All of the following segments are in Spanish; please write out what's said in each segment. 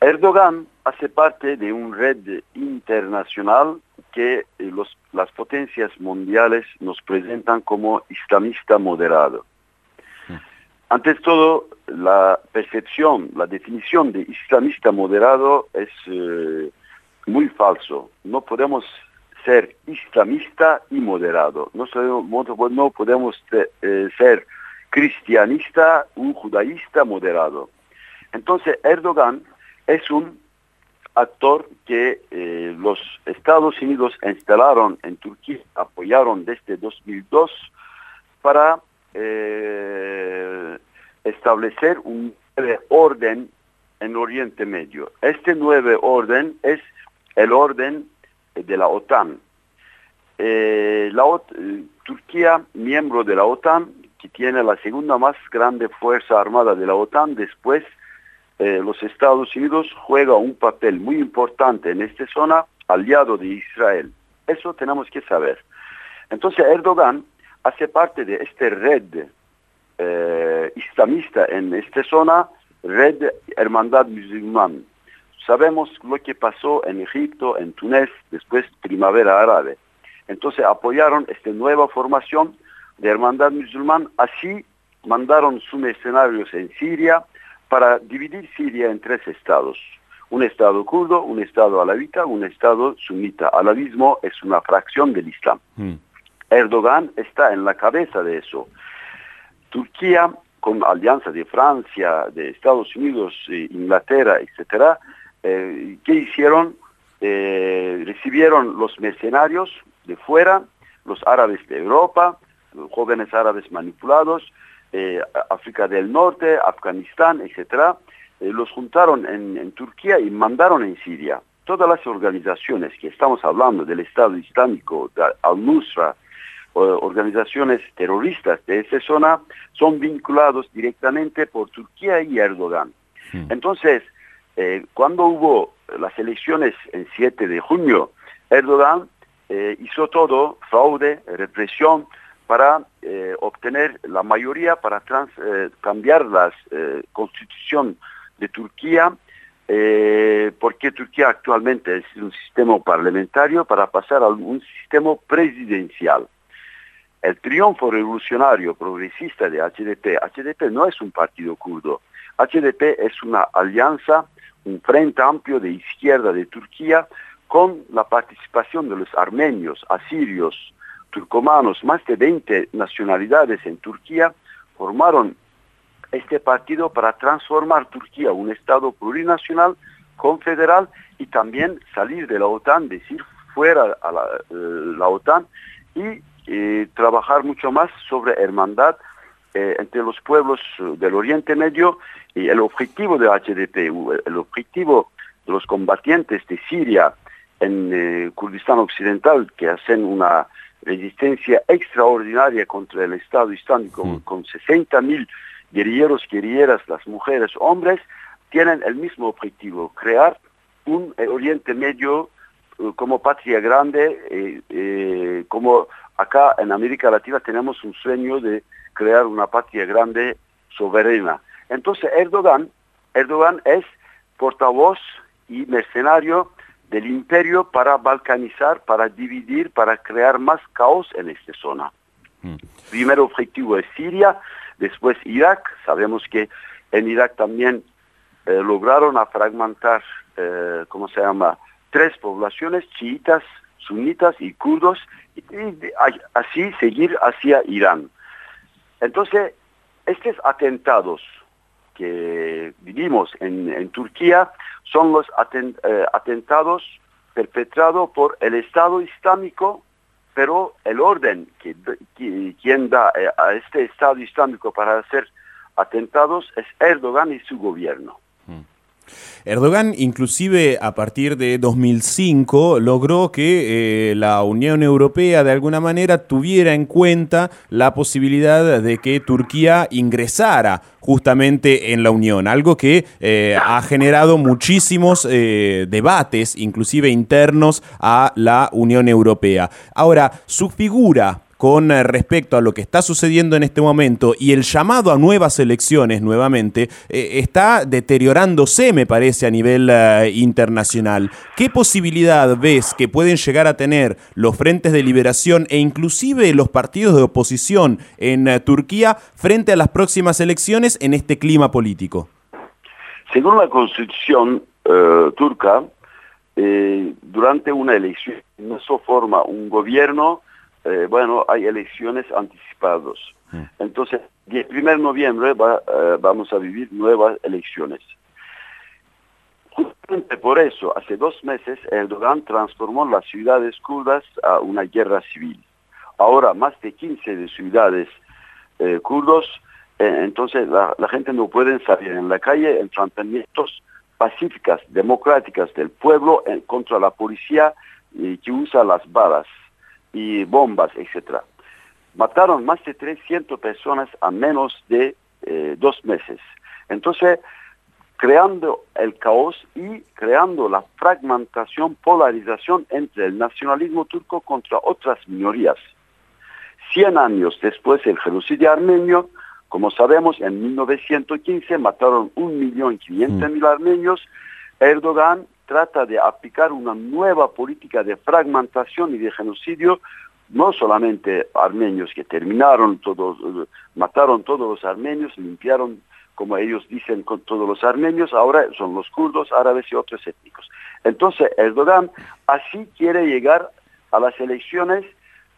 Erdogan hace parte de una red internacional que eh, las potencias mundiales nos presentan como islamista moderado. Mm. Antes todo, la percepción, la definición de islamista moderado es eh, muy falso. No podemos ser islamista y moderado. No, no podemos eh, ser cristianista, un judaísta moderado. Entonces Erdogan es un actor que eh, los Estados Unidos instalaron en Turquía, apoyaron desde 2002 para eh, establecer un nuevo orden en Oriente Medio. Este nuevo orden es el orden de la OTAN. Eh, Turquía, miembro de la OTAN, que tiene la segunda más grande fuerza armada de la OTAN después eh, los Estados Unidos juega un papel muy importante en esta zona, aliado de Israel. Eso tenemos que saber. Entonces Erdogan hace parte de esta red eh, islamista en esta zona, red Hermandad Musulmán. Sabemos lo que pasó en Egipto, en Túnez, después Primavera Árabe. Entonces apoyaron esta nueva formación de Hermandad Musulmán, así mandaron sus mercenarios en Siria, para dividir Siria en tres estados. Un estado kurdo, un estado alawita, un estado sunita. Alavismo es una fracción del Islam. Hmm. Erdogan está en la cabeza de eso. Turquía, con alianza de Francia, de Estados Unidos, Inglaterra, etcétera, eh, ¿qué hicieron? Eh, recibieron los mercenarios de fuera, los árabes de Europa, los jóvenes árabes manipulados, eh, África del Norte, Afganistán, etc., eh, los juntaron en, Turquía y mandaron en Siria. Todas las organizaciones que estamos hablando del Estado Islámico, Al-Nusra, organizaciones terroristas de esa zona, son vinculados directamente por Turquía y Erdogan. Hmm. Entonces, eh, cuando hubo las elecciones el 7 de junio, Erdogan hizo todo, fraude, represión, para eh, obtener la mayoría, para eh, cambiar la eh, constitución de Turquía, porque Turquía actualmente es un sistema parlamentario para pasar a un sistema presidencial. El triunfo revolucionario progresista de HDP, HDP no es un partido kurdo, HDP es una alianza, un frente amplio de izquierda de Turquía con la participación de los armenios, asirios, turcomanos, más de 20 nacionalidades en Turquía, formaron este partido para transformar Turquía un Estado plurinacional, confederal y también salir de la OTAN, decir fuera a la, eh, OTAN y eh, trabajar mucho más sobre hermandad eh, entre los pueblos del Oriente Medio y el objetivo de HDP, el objetivo de los combatientes de Siria en Kurdistán Occidental que hacen una resistencia extraordinaria contra el Estado Islámico, mm. con 60 mil guerrilleros, guerrilleras, las mujeres, hombres, tienen el mismo objetivo, crear un eh, Oriente Medio eh, como patria grande, eh, como acá en América Latina tenemos un sueño de crear una patria grande soberana. Entonces Erdogan, Erdogan es portavoz y mercenario del imperio para balcanizar, para dividir, para crear más caos en esta zona. Mm. Primer objetivo es Siria, después Irak. Sabemos que en Irak también eh, lograron a fragmentar, eh, ¿cómo se llama?, tres poblaciones, chiitas, sunitas y kurdos, y, así seguir hacia Irán. Entonces, estos atentados que vivimos en, Turquía son los eh, atentados perpetrados por el Estado Islámico, pero el orden que, quien da eh, a este Estado Islámico para hacer atentados es Erdogan y su gobierno. Erdogan, inclusive a partir de 2005, logró que eh, la Unión Europea de alguna manera tuviera en cuenta la posibilidad de que Turquía ingresara justamente en la Unión, algo que eh, ha generado muchísimos eh, debates, inclusive internos a la Unión Europea. Ahora, su figura con eh, respecto a lo que está sucediendo en este momento y el llamado a nuevas elecciones nuevamente eh, está deteriorándose, me parece, a nivel eh, internacional. ¿Qué posibilidad ves que pueden llegar a tener los frentes de liberación e inclusive los partidos de oposición en Turquía frente a las próximas elecciones en este clima político? Según la constitución turca, durante una elección no se forma un gobierno eh, bueno, hay elecciones anticipadas. Mm. Entonces, el 1 de noviembre eh, vamos a vivir nuevas elecciones. Justamente por eso, hace dos meses, Erdogan transformó las ciudades kurdas a una guerra civil. Ahora, más de 15 de ciudades eh, kurdos, entonces la, gente no puede salir en la calle, enfrentamientos pacíficas, democráticas del pueblo contra la policía que usa las balas y bombas, etc. Mataron más de 300 personas a menos de eh, dos meses. Entonces, creando el caos y creando la fragmentación, polarización entre el nacionalismo turco contra otras minorías. Cien años después del genocidio armenio, como sabemos, en 1915 mataron 1.500.000 mm. armenios. Erdogan trata de aplicar una nueva política de fragmentación y de genocidio, no solamente armenios que terminaron todos, mataron todos los armenios, limpiaron, como ellos dicen, con todos los armenios, ahora son los kurdos, árabes y otros étnicos. Entonces Erdogan así quiere llegar a las elecciones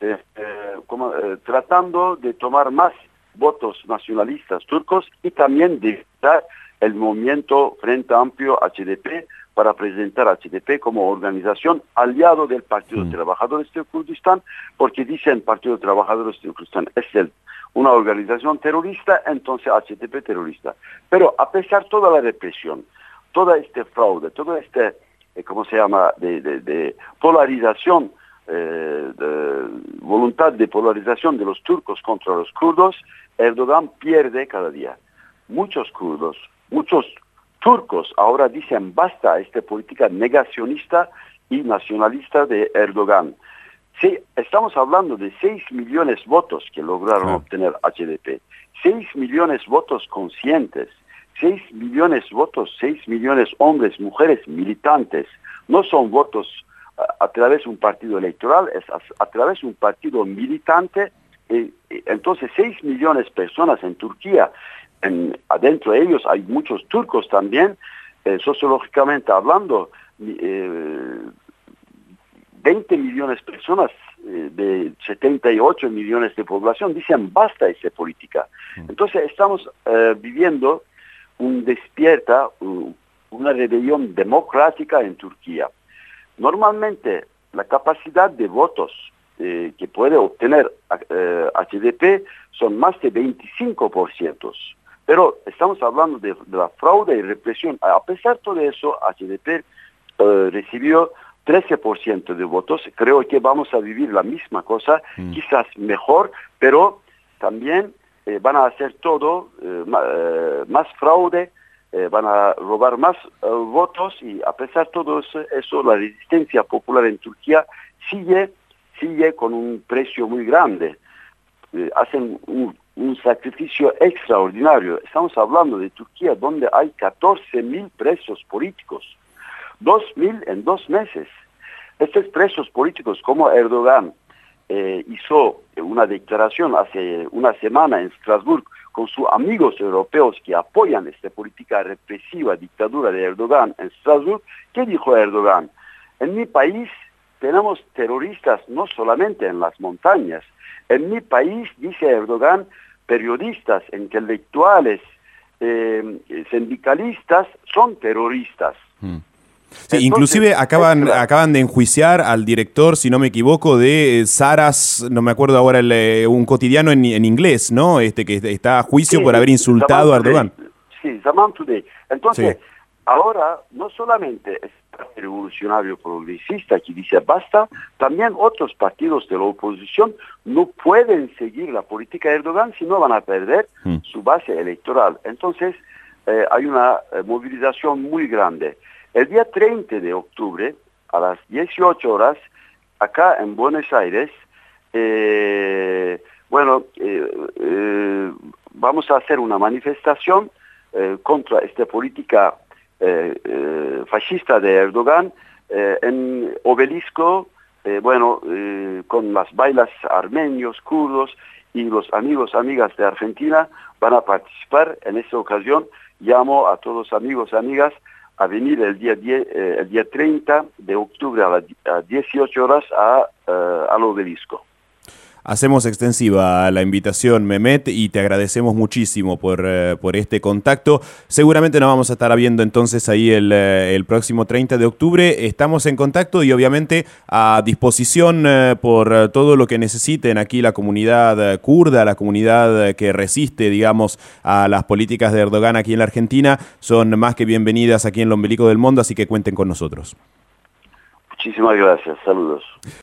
eh, eh, eh, tratando de tomar más votos nacionalistas turcos y también de evitar el movimiento Frente Amplio HDP para presentar a HDP como organización aliado del Partido de mm. Trabajadores de Kurdistán, porque dicen Partido de Trabajadores de Kurdistán es el, una organización terrorista, entonces HDP terrorista. Pero a pesar de toda la represión, toda este fraude, todo este, eh, ¿cómo se llama?, de, polarización, eh, de voluntad de polarización de los turcos contra los kurdos, Erdogan pierde cada día. Muchos kurdos, muchos turcos ahora dicen basta a esta política negacionista y nacionalista de Erdogan. Sí, estamos hablando de 6 millones de votos que lograron obtener HDP, 6 millones de votos conscientes, 6 millones de votos, 6 millones de hombres, mujeres, militantes. No son votos a, través de un partido electoral, es a, través de un partido militante. entonces 6 millones de personas en Turquía adentro de ellos hay muchos turcos también, eh, sociológicamente hablando, 20 eh, millones de personas eh, de 78 millones de población dicen basta esa política. Mm. Entonces estamos viviendo un despierta, una rebelión democrática en Turquía. Normalmente la capacidad de votos que puede obtener HDP son más de 25%. Pero estamos hablando de, la fraude y represión. A pesar de todo eso, HDP eh, recibió 13% de votos. Creo que vamos a vivir la misma cosa, mm. quizás mejor, pero también eh, van a hacer todo, eh, más fraude, van a robar más votos y a pesar de todo eso, eso, la resistencia popular en Turquía sigue, sigue con un precio muy grande. hacen un un sacrificio extraordinario. Estamos hablando de Turquía, donde hay 14 mil presos políticos, 2 mil en dos meses. Estos presos políticos, como Erdogan eh, hizo una declaración hace una semana en Estrasburgo con sus amigos europeos que apoyan esta política represiva, dictadura de Erdogan en Estrasburgo, ¿qué dijo Erdogan? En mi país tenemos terroristas no solamente en las montañas, en mi país, dice Erdogan, periodistas, intelectuales, eh, sindicalistas son terroristas. Hmm. inclusive acaban, acaban de enjuiciar al director, si no me equivoco, de eh, Saras, no me acuerdo ahora, eh, un cotidiano en, inglés, ¿no? Este que está a juicio por haber insultado a Erdogan. Sí, Zaman Today. Entonces, ahora no solamente revolucionario progresista que dice basta, también otros partidos de la oposición no pueden seguir la política de Erdogan si no van a perder hmm. su base electoral. Entonces eh, hay una eh, movilización muy grande. El día 30 de octubre, a las 18 horas, acá en Buenos Aires, bueno, vamos a hacer una manifestación contra esta política fascista de Erdogan en obelisco, bueno, con las bailas armenios, kurdos y los amigos, amigas de Argentina van a participar en esta ocasión. Llamo a todos amigos, amigas, a venir el día, 10, eh, el día 30 de octubre a las 18 horas a, al obelisco. Hacemos extensiva la invitación, Mehmet, y te agradecemos muchísimo por, eh, por este contacto. Seguramente nos vamos a estar viendo entonces ahí el, eh, el, próximo 30 de octubre. Estamos en contacto y obviamente a disposición eh, por todo lo que necesiten aquí la comunidad kurda, la comunidad que resiste, digamos, a las políticas de Erdogan aquí en la Argentina. Son más que bienvenidas aquí en el Ombelico del Mundo, así que cuenten con nosotros. Muchísimas gracias. Saludos.